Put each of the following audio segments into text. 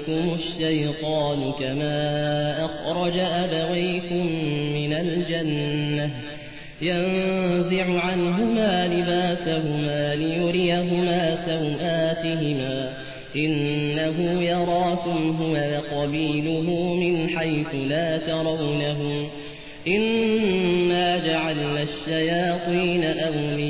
يفتننكم الشيطان كما أخرج أبويكم من الجنة ينزع عنهما لباسهما ليريهما سوآتهما إنه يراكم هو وقبيله من حيث لا ترونهم إنا جعلنا الشياطين أولياء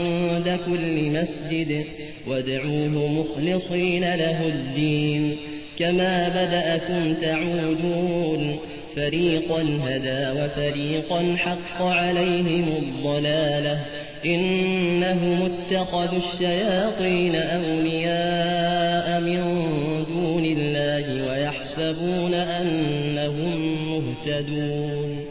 كل مسجد وادعوه مخلصين له الدين. كما بدأكم تعودون فريقا هدى وفريقا حق عليهم الضلالة. إنهم اتخذوا الشياطين أولياء من دون الله ويحسبون أنهم مهتدون.